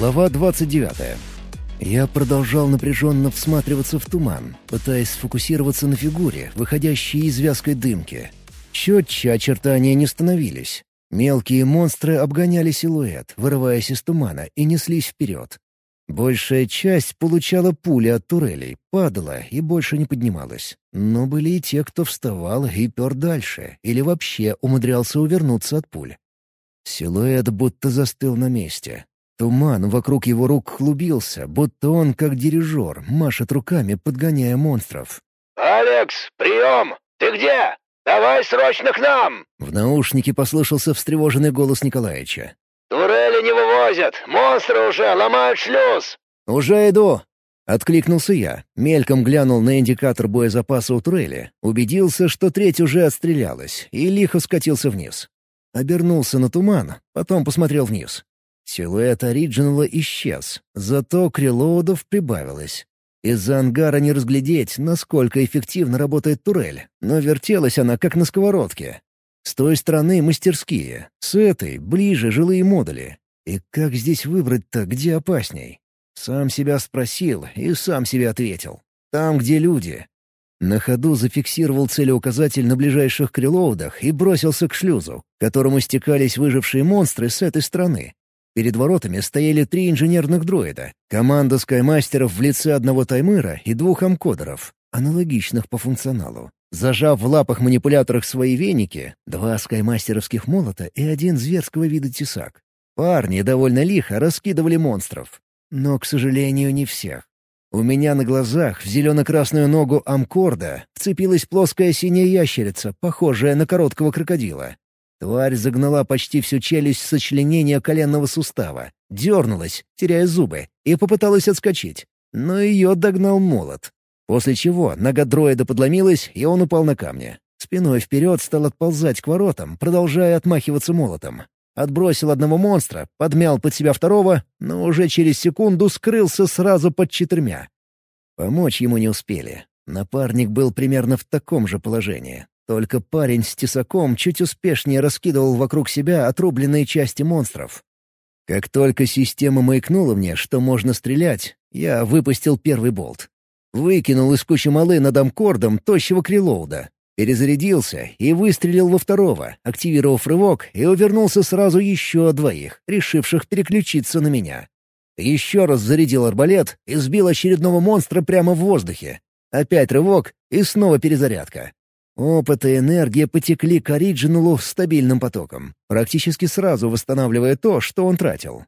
Глава 29. Я продолжал напряженно всматриваться в туман, пытаясь сфокусироваться на фигуре, выходящей из вязкой дымки. Четче очертания не становились. Мелкие монстры обгоняли силуэт, вырываясь из тумана, и неслись вперед. Большая часть получала пули от турелей, падала и больше не поднималась. Но были и те, кто вставал и пер дальше, или вообще умудрялся увернуться от пуль. Силуэт будто застыл на месте. Туман вокруг его рук клубился, будто он, как дирижер, машет руками, подгоняя монстров. «Алекс, прием! Ты где? Давай срочно к нам!» В наушнике послышался встревоженный голос Николаевича. «Турели не вывозят! Монстры уже ломают шлюз!» «Уже иду!» Откликнулся я, мельком глянул на индикатор боезапаса у турели, убедился, что треть уже отстрелялась, и лихо скатился вниз. Обернулся на туман, потом посмотрел вниз. Силуэт оригинала исчез, зато крилоудов прибавилось. Из-за ангара не разглядеть, насколько эффективно работает турель, но вертелась она как на сковородке. С той стороны мастерские, с этой — ближе жилые модули. И как здесь выбрать-то, где опасней? Сам себя спросил и сам себе ответил. Там, где люди. На ходу зафиксировал целеуказатель на ближайших крилоудах и бросился к шлюзу, к которому стекались выжившие монстры с этой стороны. Перед воротами стояли три инженерных дроида, команда скаймастеров в лице одного таймыра и двух амкодеров, аналогичных по функционалу. Зажав в лапах манипуляторах свои веники, два скаймастеровских молота и один зверского вида тесак. Парни довольно лихо раскидывали монстров. Но, к сожалению, не всех. У меня на глазах в зелено-красную ногу амкорда вцепилась плоская синяя ящерица, похожая на короткого крокодила. Тварь загнала почти всю челюсть сочленения коленного сустава, дернулась, теряя зубы, и попыталась отскочить. Но ее догнал молот. После чего нога дроида подломилась, и он упал на камни. Спиной вперед стал отползать к воротам, продолжая отмахиваться молотом. Отбросил одного монстра, подмял под себя второго, но уже через секунду скрылся сразу под четырьмя. Помочь ему не успели. Напарник был примерно в таком же положении. Только парень с тесаком чуть успешнее раскидывал вокруг себя отрубленные части монстров. Как только система маякнула мне, что можно стрелять, я выпустил первый болт. Выкинул из кучи малы над амкордом тощего крилоуда. Перезарядился и выстрелил во второго, активировав рывок, и увернулся сразу еще двоих, решивших переключиться на меня. Еще раз зарядил арбалет и сбил очередного монстра прямо в воздухе. Опять рывок и снова перезарядка. Опыт и энергия потекли к Ориджиналу стабильным потоком, практически сразу восстанавливая то, что он тратил.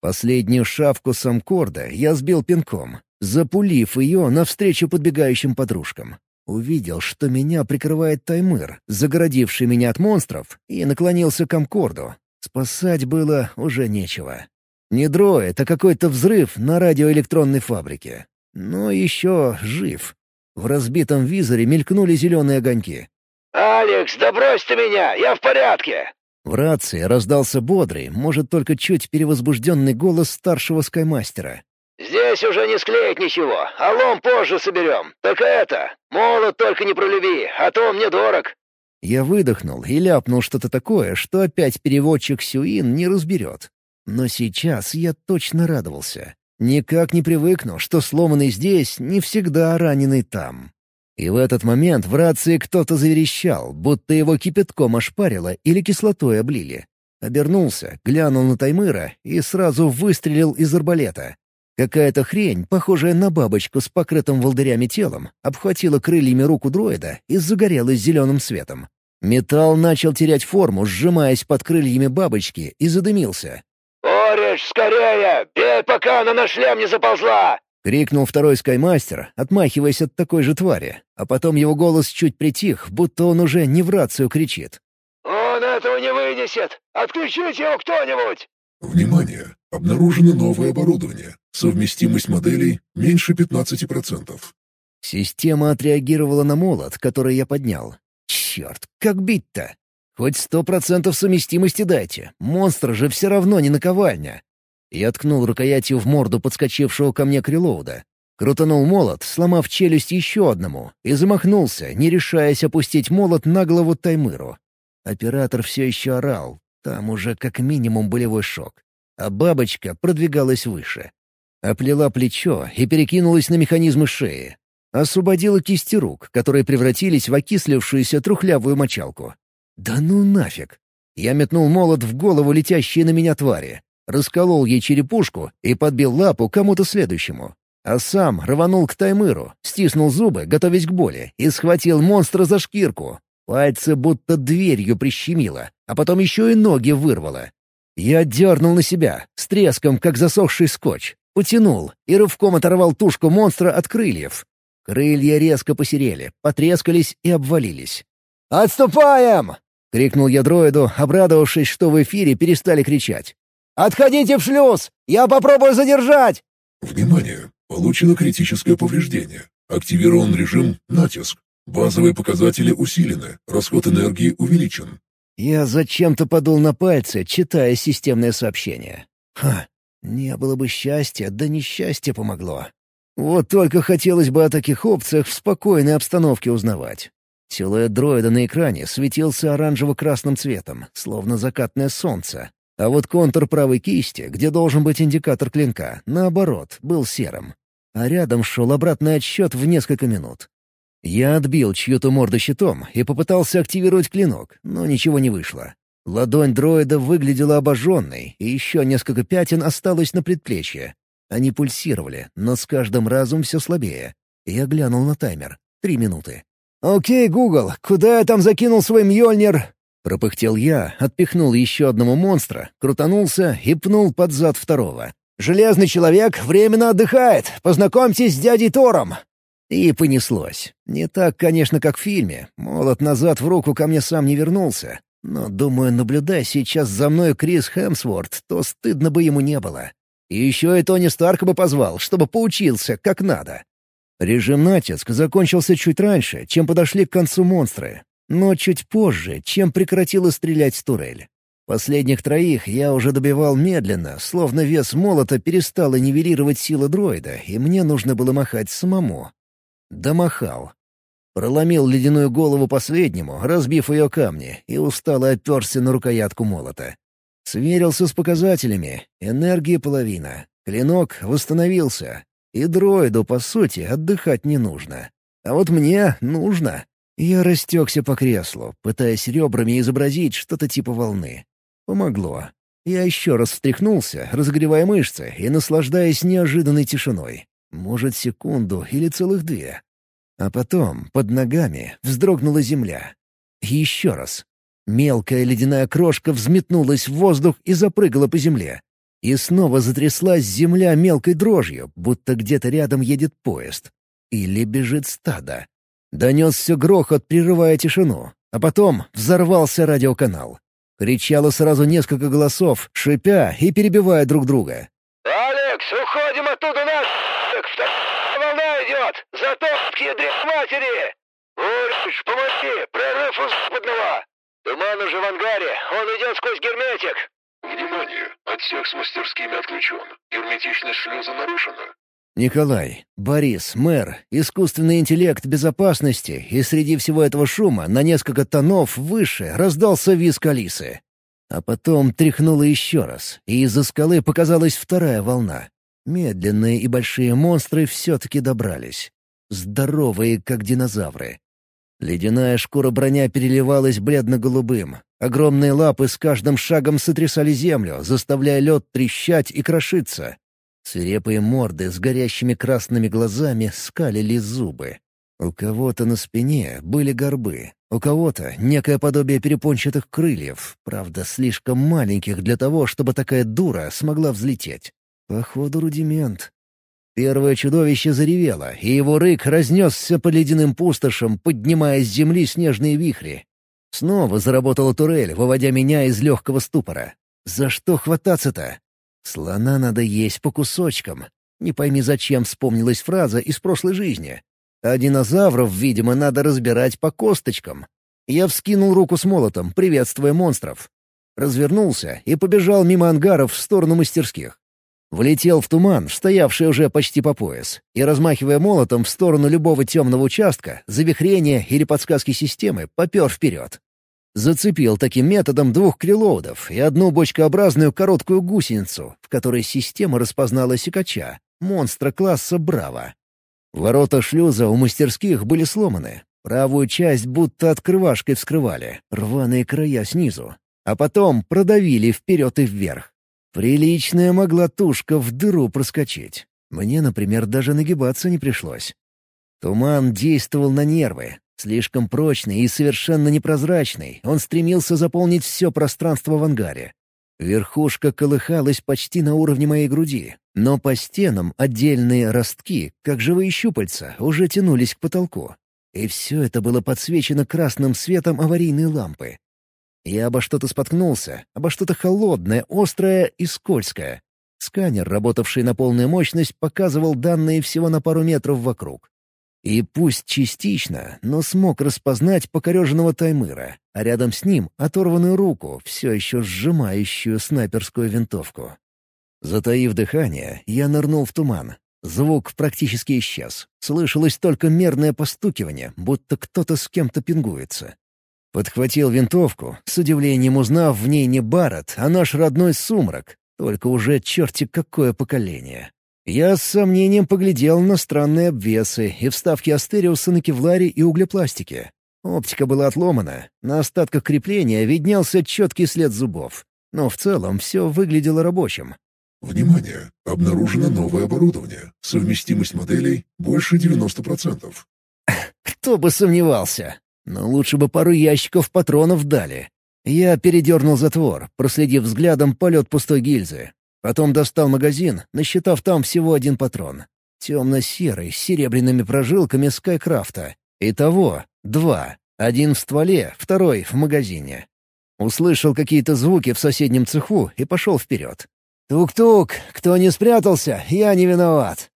Последнюю шавку самкорда я сбил пинком, запулив ее навстречу подбегающим подружкам. Увидел, что меня прикрывает Таймыр, загородивший меня от монстров, и наклонился к Амкорду. Спасать было уже нечего. Не дроид, а какой-то взрыв на радиоэлектронной фабрике. Но еще жив. В разбитом визоре мелькнули зеленые огоньки. «Алекс, да брось ты меня! Я в порядке!» В рации раздался бодрый, может, только чуть перевозбужденный голос старшего скаймастера. «Здесь уже не склеить ничего, а лом позже соберем. Так это, молот только не пролюби, а то он мне дорог». Я выдохнул и ляпнул что-то такое, что опять переводчик Сюин не разберет. Но сейчас я точно радовался. Никак не привыкну, что сломанный здесь не всегда раненый там. И в этот момент в рации кто-то заверещал, будто его кипятком ошпарило или кислотой облили. Обернулся, глянул на Таймыра и сразу выстрелил из арбалета. Какая-то хрень, похожая на бабочку с покрытым волдырями телом, обхватила крыльями руку дроида и загорелась зеленым светом. Металл начал терять форму, сжимаясь под крыльями бабочки, и задымился. «Ориш, скорее! Бей, пока она на шлем не заползла!» — крикнул второй скаймастер, отмахиваясь от такой же твари. А потом его голос чуть притих, будто он уже не в рацию кричит. «Он этого не вынесет! Отключите его кто-нибудь!» Внимание! Обнаружено новое оборудование. Совместимость моделей меньше 15%. Система отреагировала на молот, который я поднял. Черт, как бить-то? Хоть сто процентов совместимости дайте. Монстр же все равно не наковальня. Я ткнул рукоятью в морду подскочившего ко мне крилоуда. Крутанул молот, сломав челюсть еще одному, и замахнулся, не решаясь опустить молот на голову Таймыру. Оператор все еще орал. Там уже как минимум болевой шок. а бабочка продвигалась выше. Оплела плечо и перекинулась на механизмы шеи. Освободила кисти рук, которые превратились в окислившуюся трухлявую мочалку. «Да ну нафиг!» Я метнул молот в голову летящей на меня твари, расколол ей черепушку и подбил лапу кому-то следующему. А сам рванул к Таймыру, стиснул зубы, готовясь к боли, и схватил монстра за шкирку. Пальцы будто дверью прищемило, а потом еще и ноги вырвало. Я дернул на себя, с треском, как засохший скотч, потянул и рывком оторвал тушку монстра от крыльев. Крылья резко посерели, потрескались и обвалились. «Отступаем!» — крикнул я дроиду, обрадовавшись, что в эфире перестали кричать. «Отходите в шлюз! Я попробую задержать!» Внимание! Получено критическое повреждение. Активирован режим «Натиск». Базовые показатели усилены, расход энергии увеличен. Я зачем-то подул на пальцы, читая системное сообщение. Ха, не было бы счастья, да несчастье помогло. Вот только хотелось бы о таких опциях в спокойной обстановке узнавать. Силуэт дроида на экране светился оранжево-красным цветом, словно закатное солнце. А вот контур правой кисти, где должен быть индикатор клинка, наоборот, был серым. А рядом шел обратный отсчет в несколько минут. Я отбил чью-то морду щитом и попытался активировать клинок, но ничего не вышло. Ладонь дроида выглядела обожженной, и еще несколько пятен осталось на предплечье. Они пульсировали, но с каждым разом все слабее. Я глянул на таймер. Три минуты. «Окей, Гугл, куда я там закинул свой Мьёльнир?» Пропыхтел я, отпихнул еще одного монстра, крутанулся и пнул под зад второго. «Железный человек временно отдыхает! Познакомьтесь с дядей Тором!» И понеслось. Не так, конечно, как в фильме. Молот назад в руку ко мне сам не вернулся. Но, думаю, наблюдая сейчас за мной Крис Хемсворт, то стыдно бы ему не было. И еще и Тони Старка бы позвал, чтобы поучился, как надо. Режим натиск закончился чуть раньше, чем подошли к концу монстры, но чуть позже, чем прекратила стрелять турель. Последних троих я уже добивал медленно, словно вес молота перестал нивелировать силы дроида, и мне нужно было махать самому. Домахал. Проломил ледяную голову последнему, разбив ее камни, и устало оперся на рукоятку молота. Сверился с показателями. Энергия половина. Клинок восстановился. И дроиду, по сути, отдыхать не нужно. А вот мне нужно. Я растекся по креслу, пытаясь ребрами изобразить что-то типа волны. Помогло. Я еще раз встряхнулся, разогревая мышцы и наслаждаясь неожиданной тишиной. Может, секунду или целых две. А потом, под ногами, вздрогнула земля. Еще раз. Мелкая ледяная крошка взметнулась в воздух и запрыгала по земле. И снова затряслась земля мелкой дрожью, будто где-то рядом едет поезд. Или бежит стадо. Донесся грохот, прерывая тишину, а потом взорвался радиоканал. Кричало сразу несколько голосов, шипя и перебивая друг друга. «Алекс, уходим оттуда наш! Вторая волна идет! Затопки, дрянь матери! Уриш, помоги! Прорыв у западного! Туман уже в ангаре, он идет сквозь герметик!» Внимание! Отсек с мастерскими отключен. Герметичность шлюза нарушена. Николай, Борис, мэр, искусственный интеллект безопасности, и среди всего этого шума на несколько тонов выше раздался визг Алисы. А потом тряхнуло еще раз, и из-за скалы показалась вторая волна. Медленные и большие монстры все-таки добрались. Здоровые, как динозавры. Ледяная шкура броня переливалась бледно-голубым. Огромные лапы с каждым шагом сотрясали землю, заставляя лед трещать и крошиться. Свирепые морды с горящими красными глазами скалили зубы. У кого-то на спине были горбы, у кого-то некое подобие перепончатых крыльев, правда, слишком маленьких для того, чтобы такая дура смогла взлететь. Походу, рудимент. Первое чудовище заревело, и его рык разнесся по ледяным пустошам, поднимая с земли снежные вихри. Снова заработала турель, выводя меня из легкого ступора. За что хвататься-то? Слона надо есть по кусочкам. Не пойми, зачем вспомнилась фраза из прошлой жизни. А динозавров, видимо, надо разбирать по косточкам. Я вскинул руку с молотом, приветствуя монстров. Развернулся и побежал мимо ангаров в сторону мастерских. Влетел в туман, стоявший уже почти по пояс, и, размахивая молотом в сторону любого темного участка, завихрения или подсказки системы, попер вперед. Зацепил таким методом двух крилоудов и одну бочкообразную короткую гусеницу, в которой система распознала секача, монстра класса «Браво». Ворота шлюза у мастерских были сломаны. Правую часть будто открывашкой вскрывали, рваные края снизу. А потом продавили вперед и вверх. Приличная могла тушка в дыру проскочить. Мне, например, даже нагибаться не пришлось. Туман действовал на нервы. Слишком прочный и совершенно непрозрачный, он стремился заполнить все пространство в ангаре. Верхушка колыхалась почти на уровне моей груди, но по стенам отдельные ростки, как живые щупальца, уже тянулись к потолку. И все это было подсвечено красным светом аварийной лампы. Я обо что-то споткнулся, обо что-то холодное, острое и скользкое. Сканер, работавший на полную мощность, показывал данные всего на пару метров вокруг. И пусть частично, но смог распознать покореженного Таймыра, а рядом с ним оторванную руку, все еще сжимающую снайперскую винтовку. Затаив дыхание, я нырнул в туман. Звук практически исчез. Слышалось только мерное постукивание, будто кто-то с кем-то пингуется. Подхватил винтовку, с удивлением узнав в ней не Барретт, а наш родной сумрак, только уже черти какое поколение. Я с сомнением поглядел на странные обвесы и вставки Астериуса на кевларе и углепластике. Оптика была отломана, на остатках крепления виднелся четкий след зубов. Но в целом все выглядело рабочим. Внимание! Обнаружено новое оборудование. Совместимость моделей больше 90%. Кто бы сомневался. Но лучше бы пару ящиков патронов дали. Я передернул затвор, проследив взглядом полет пустой гильзы. Потом достал магазин, насчитав там всего один патрон. Темно-серый, с серебряными прожилками Скайкрафта. Итого два. Один в стволе, второй в магазине. Услышал какие-то звуки в соседнем цеху и пошел вперед. «Тук-тук! Кто не спрятался, я не виноват!»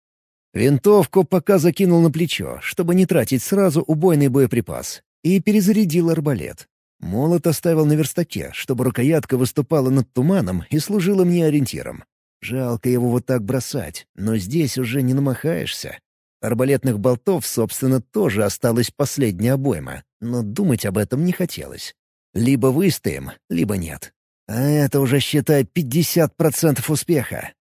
Винтовку пока закинул на плечо, чтобы не тратить сразу убойный боеприпас, и перезарядил арбалет. Молот оставил на верстаке, чтобы рукоятка выступала над туманом и служила мне ориентиром. Жалко его вот так бросать, но здесь уже не намахаешься. Арбалетных болтов, собственно, тоже осталась последняя обойма, но думать об этом не хотелось. Либо выстоим, либо нет. А это уже, считай, 50% успеха.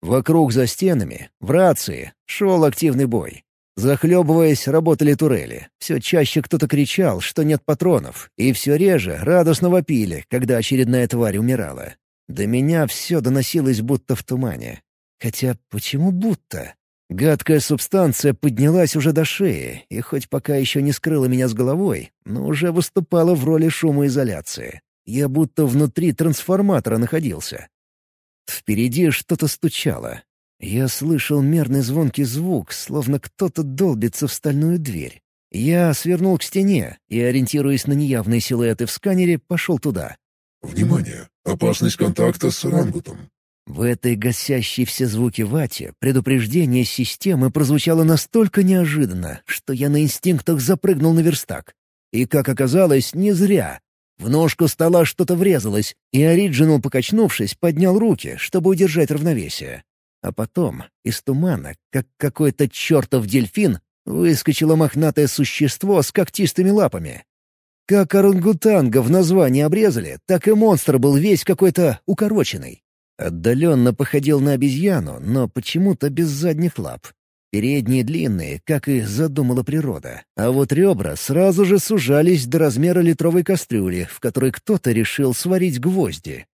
Вокруг за стенами, в рации, шел активный бой. Захлебываясь, работали турели. Все чаще кто-то кричал, что нет патронов, и все реже радостно вопили, когда очередная тварь умирала. До меня все доносилось будто в тумане. Хотя почему будто? Гадкая субстанция поднялась уже до шеи, и хоть пока еще не скрыла меня с головой, но уже выступала в роли шумоизоляции. Я будто внутри трансформатора находился. Впереди что-то стучало, я слышал мерный звонкий звук, словно кто-то долбится в стальную дверь. Я свернул к стене и, ориентируясь на неявные силуэты в сканере, пошел туда. «Внимание! Опасность контакта с орангутом!» В этой гасящей все звуки вате предупреждение системы прозвучало настолько неожиданно, что я на инстинктах запрыгнул на верстак. И, как оказалось, не зря. В ножку стола что-то врезалось, и Ориджинал, покачнувшись, поднял руки, чтобы удержать равновесие. А потом из тумана, как какой-то чертов дельфин, выскочило мохнатое существо с когтистыми лапами. Как орангутанга в названии обрезали, так и монстр был весь какой-то укороченный. Отдаленно походил на обезьяну, но почему-то без задних лап. Передние длинные, как и задумала природа. А вот ребра сразу же сужались до размера литровой кастрюли, в которой кто-то решил сварить гвозди.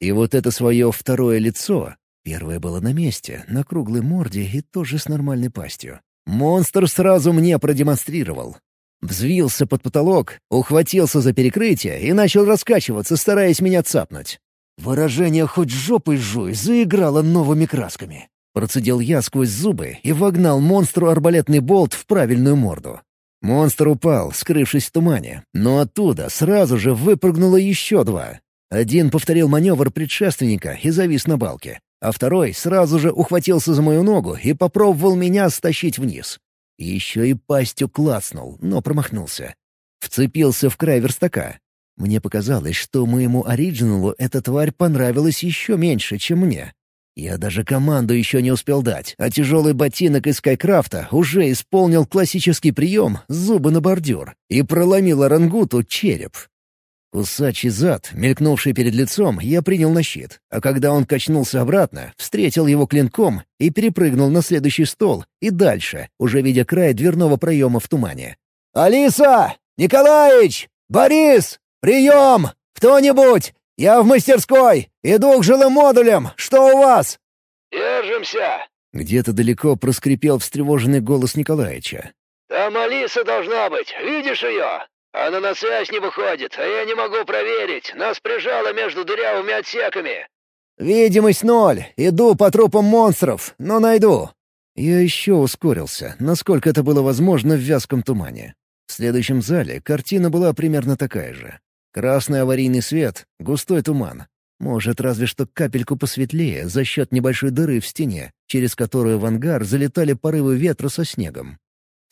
И вот это свое второе лицо Первое было на месте, на круглой морде и тоже с нормальной пастью. Монстр сразу мне продемонстрировал. Взвился под потолок, ухватился за перекрытие и начал раскачиваться, стараясь меня цапнуть. Выражение «хоть жопой жуй» заиграло новыми красками. Процедил я сквозь зубы и вогнал монстру арбалетный болт в правильную морду. Монстр упал, скрывшись в тумане, но оттуда сразу же выпрыгнуло еще два. Один повторил маневр предшественника и завис на балке а второй сразу же ухватился за мою ногу и попробовал меня стащить вниз. Еще и пастью клацнул, но промахнулся. Вцепился в край верстака. Мне показалось, что моему оригиналу эта тварь понравилась еще меньше, чем мне. Я даже команду еще не успел дать, а тяжелый ботинок из Скайкрафта уже исполнил классический прием «зубы на бордюр» и проломил орангуту череп. Кусачий зад, мелькнувший перед лицом, я принял на щит, а когда он качнулся обратно, встретил его клинком и перепрыгнул на следующий стол и дальше, уже видя край дверного проема в тумане. «Алиса! Николаич! Борис! Прием! Кто-нибудь! Я в мастерской! Иду к жилым модулям! Что у вас?» «Держимся!» Где-то далеко проскрипел встревоженный голос Николаевича. «Там Алиса должна быть, видишь ее? Она на связь не выходит, а я не могу проверить. Нас прижало между дырявыми отсеками». «Видимость ноль. Иду по трупам монстров, но найду». Я еще ускорился, насколько это было возможно в вязком тумане. В следующем зале картина была примерно такая же. Красный аварийный свет, густой туман. Может, разве что капельку посветлее за счет небольшой дыры в стене, через которую в ангар залетали порывы ветра со снегом.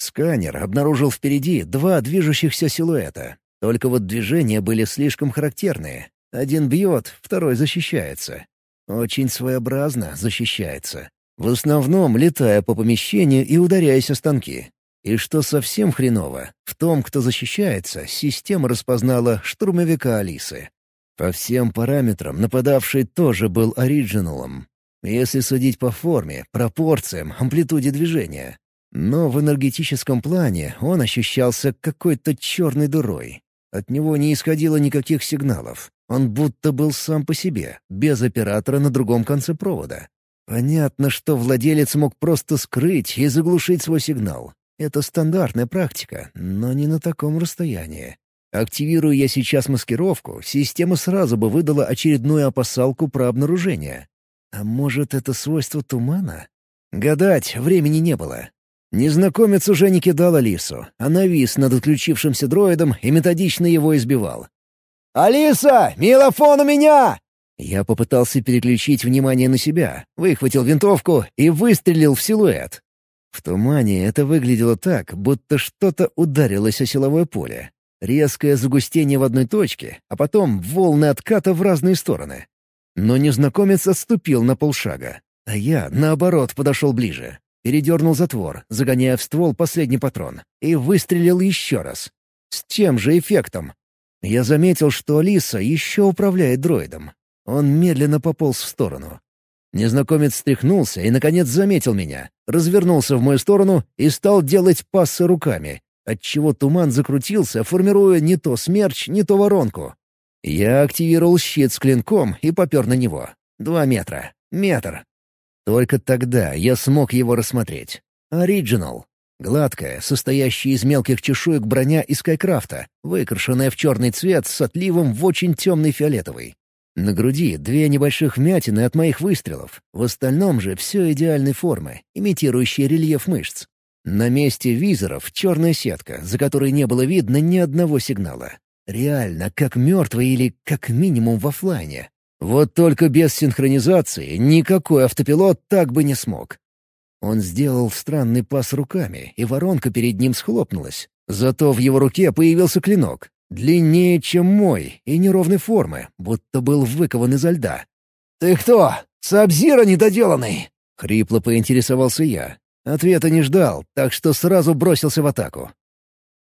Сканер обнаружил впереди два движущихся силуэта. Только вот движения были слишком характерные. Один бьет, второй защищается. Очень своеобразно защищается. В основном летая по помещению и ударяясь о станки. И что совсем хреново, в том, кто защищается, система распознала штурмовика Алисы. По всем параметрам нападавший тоже был оригиналом. Если судить по форме, пропорциям, амплитуде движения. Но в энергетическом плане он ощущался какой-то черной дырой. От него не исходило никаких сигналов. Он будто был сам по себе, без оператора на другом конце провода. Понятно, что владелец мог просто скрыть и заглушить свой сигнал. Это стандартная практика, но не на таком расстоянии. Активируя я сейчас маскировку, система сразу бы выдала очередную опасалку про обнаружение. А может, это свойство тумана? Гадать времени не было. Незнакомец уже не кидал Алису, а навис над отключившимся дроидом и методично его избивал. «Алиса! Милофон у меня!» Я попытался переключить внимание на себя, выхватил винтовку и выстрелил в силуэт. В тумане это выглядело так, будто что-то ударилось о силовое поле. Резкое загустение в одной точке, а потом волны отката в разные стороны. Но незнакомец отступил на полшага, а я, наоборот, подошел ближе. Передернул затвор, загоняя в ствол последний патрон, и выстрелил еще раз. С тем же эффектом. Я заметил, что Алиса еще управляет дроидом. Он медленно пополз в сторону. Незнакомец встряхнулся и, наконец, заметил меня, развернулся в мою сторону и стал делать пассы руками, отчего туман закрутился, формируя не то смерч, не то воронку. Я активировал щит с клинком и попер на него. Два метра. Метр. Только тогда я смог его рассмотреть. Оригинал. Гладкая, состоящая из мелких чешуек броня из Скайкрафта, выкрашенная в черный цвет с отливом в очень темный фиолетовый. На груди две небольших вмятины от моих выстрелов. В остальном же все идеальной формы, имитирующие рельеф мышц. На месте визоров черная сетка, за которой не было видно ни одного сигнала. Реально, как мертвый или как минимум в офлайне. Вот только без синхронизации никакой автопилот так бы не смог. Он сделал странный пас руками, и воронка перед ним схлопнулась. Зато в его руке появился клинок. Длиннее, чем мой, и неровной формы, будто был выкован изо льда. «Ты кто? Сабзира недоделанный?» — хрипло поинтересовался я. Ответа не ждал, так что сразу бросился в атаку.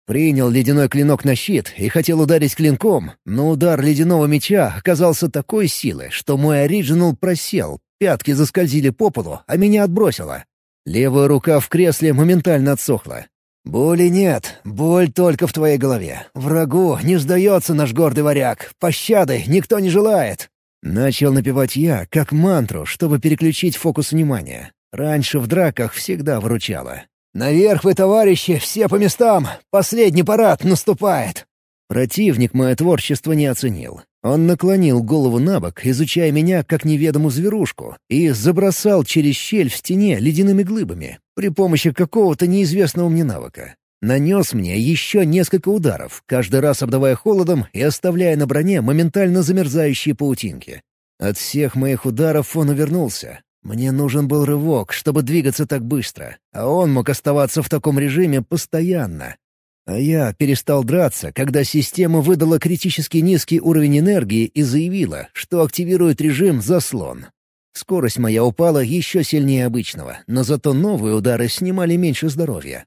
Принял ледяной клинок на щит и хотел ударить клинком, но удар ледяного меча оказался такой силы, что мой оригинал просел, пятки заскользили по полу, а меня отбросило. Левая рука в кресле моментально отсохла. «Боли нет, боль только в твоей голове. Врагу не сдается наш гордый варяг, пощады никто не желает». Начал напевать я, как мантру, чтобы переключить фокус внимания. Раньше в драках всегда выручало. «Наверх вы, товарищи, все по местам! Последний парад наступает!» Противник мое творчество не оценил. Он наклонил голову на бок, изучая меня как неведомую зверушку, и забросал через щель в стене ледяными глыбами при помощи какого-то неизвестного мне навыка. Нанес мне еще несколько ударов, каждый раз обдавая холодом и оставляя на броне моментально замерзающие паутинки. От всех моих ударов он увернулся, мне нужен был рывок, чтобы двигаться так быстро, а он мог оставаться в таком режиме постоянно. А я перестал драться, когда система выдала критически низкий уровень энергии и заявила, что активирует режим «заслон». Скорость моя упала еще сильнее обычного, но зато новые удары снимали меньше здоровья.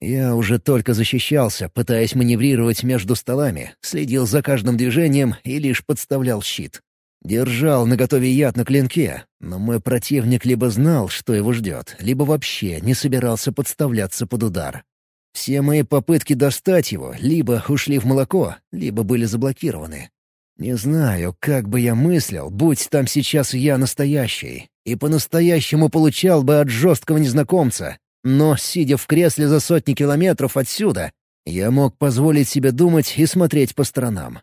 Я уже только защищался, пытаясь маневрировать между столами, следил за каждым движением и лишь подставлял щит. Держал наготове яд на клинке, но мой противник либо знал, что его ждет, либо вообще не собирался подставляться под удар. Все мои попытки достать его либо ушли в молоко, либо были заблокированы. Не знаю, как бы я мыслил, будь там сейчас я настоящий, и по-настоящему получал бы от жесткого незнакомца, но, сидя в кресле за сотни километров отсюда, я мог позволить себе думать и смотреть по сторонам.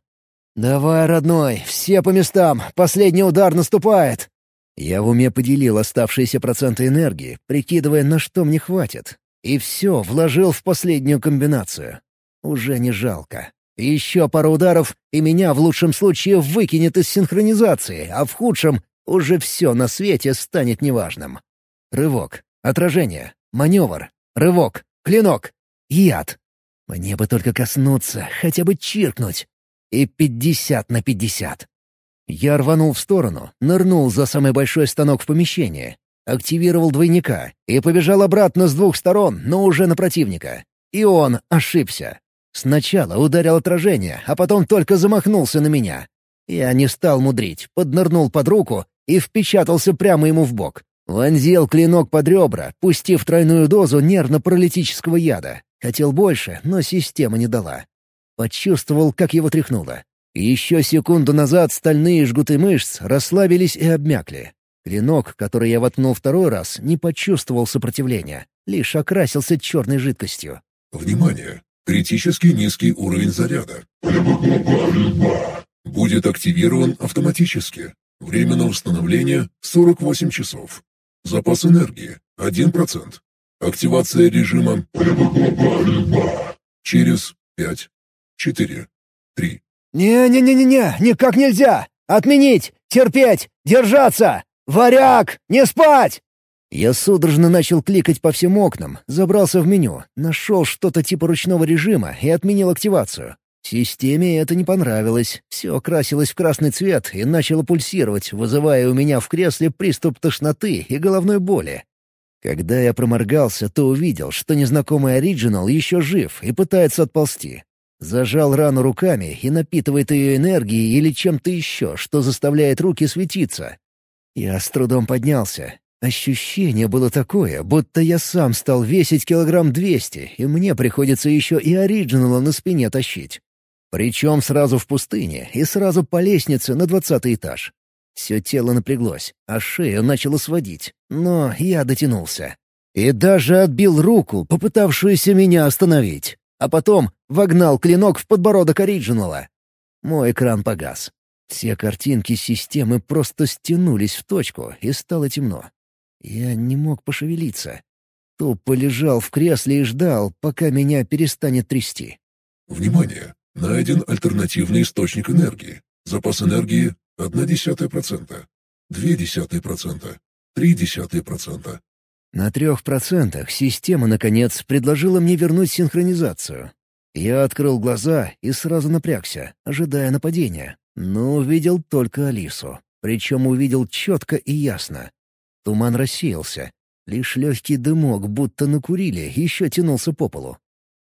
«Давай, родной, все по местам, последний удар наступает!» Я в уме поделил оставшиеся проценты энергии, прикидывая, на что мне хватит. И все вложил в последнюю комбинацию. Уже не жалко. Еще пара ударов, и меня в лучшем случае выкинет из синхронизации, а в худшем уже все на свете станет неважным. Рывок, отражение, маневр, рывок, клинок, яд. Мне бы только коснуться, хотя бы чиркнуть. И пятьдесят на пятьдесят. Я рванул в сторону, нырнул за самый большой станок в помещении, активировал двойника и побежал обратно с двух сторон, но уже на противника. И он ошибся. Сначала ударил отражение, а потом только замахнулся на меня. Я не стал мудрить, поднырнул под руку и впечатался прямо ему в бок. Вонзил клинок под ребра, пустив тройную дозу нервно-паралитического яда. Хотел больше, но система не дала. Почувствовал, как его тряхнуло. Еще секунду назад стальные жгуты мышц расслабились и обмякли. Клинок, который я воткнул второй раз, не почувствовал сопротивления, лишь окрасился черной жидкостью. Внимание! Критически низкий уровень заряда. Будет активирован автоматически. Время на восстановление — 48 часов. Запас энергии — 1%. Активация режима через 5, четыре, три. «Не-не-не-не-не, никак нельзя! Отменить! Терпеть! Держаться! Варяг! Не спать!» Я судорожно начал кликать по всем окнам, забрался в меню, нашел что-то типа ручного режима и отменил активацию. Системе это не понравилось, все окрасилось в красный цвет и начало пульсировать, вызывая у меня в кресле приступ тошноты и головной боли. Когда я проморгался, то увидел, что незнакомый оригинал еще жив и пытается отползти. Зажал рану руками и напитывает ее энергией или чем-то еще, что заставляет руки светиться. Я с трудом поднялся. Ощущение было такое, будто я сам стал весить килограмм двести, и мне приходится еще и оригинала на спине тащить. Причем сразу в пустыне и сразу по лестнице на двадцатый этаж. Все тело напряглось, а шею начало сводить, но я дотянулся. И даже отбил руку, попытавшуюся меня остановить а потом вогнал клинок в подбородок оригинала. Мой экран погас. Все картинки системы просто стянулись в точку, и стало темно. Я не мог пошевелиться. Тупо лежал в кресле и ждал, пока меня перестанет трясти. Внимание! Найден альтернативный источник энергии. Запас энергии — 0,1%, 0,2%, 0,3%. На трех процентах система, наконец, предложила мне вернуть синхронизацию. Я открыл глаза и сразу напрягся, ожидая нападения, но увидел только Алису. Причем увидел четко и ясно. Туман рассеялся. Лишь легкий дымок, будто накурили, еще тянулся по полу.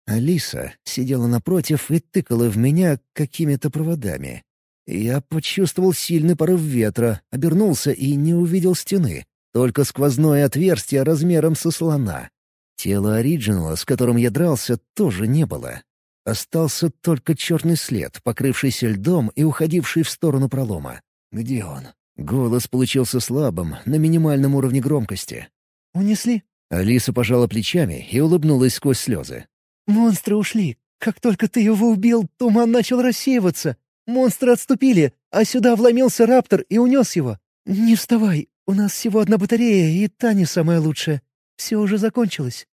Алиса сидела напротив и тыкала в меня какими-то проводами. Я почувствовал сильный порыв ветра, обернулся и не увидел стены. Только сквозное отверстие размером со слона. Тело оригинала, с которым я дрался, тоже не было. Остался только черный след, покрывшийся льдом и уходивший в сторону пролома. «Где он?» Голос получился слабым, на минимальном уровне громкости. «Унесли?» Алиса пожала плечами и улыбнулась сквозь слезы. «Монстры ушли. Как только ты его убил, туман начал рассеиваться. Монстры отступили, а сюда вломился раптор и унес его. Не вставай, у нас всего одна батарея, и та не самая лучшая. Все уже закончилось».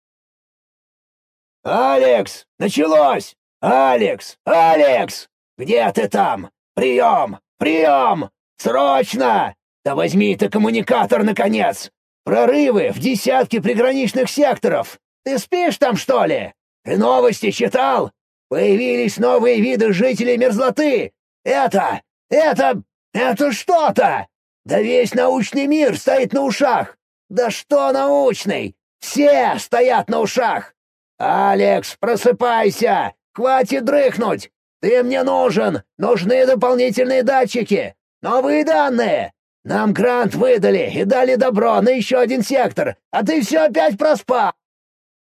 «Алекс! Началось! Алекс! Алекс! Где ты там? Прием! Прием! Срочно! Да возьми ты коммуникатор, наконец! Прорывы в десятки приграничных секторов! Ты спишь там, что ли? Ты новости читал? Появились новые виды жителей мерзлоты! Это... это... это что-то! Да весь научный мир стоит на ушах! Да что научный? Все стоят на ушах! «Алекс, просыпайся! Хватит дрыхнуть! Ты мне нужен! Нужны дополнительные датчики! Новые данные! Нам грант выдали и дали добро на еще один сектор, а ты все опять проспал!»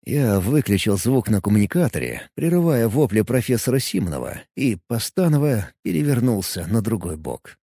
Я выключил звук на коммуникаторе, прерывая вопли профессора Симонова, и, постановая, перевернулся на другой бок.